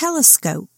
telescope.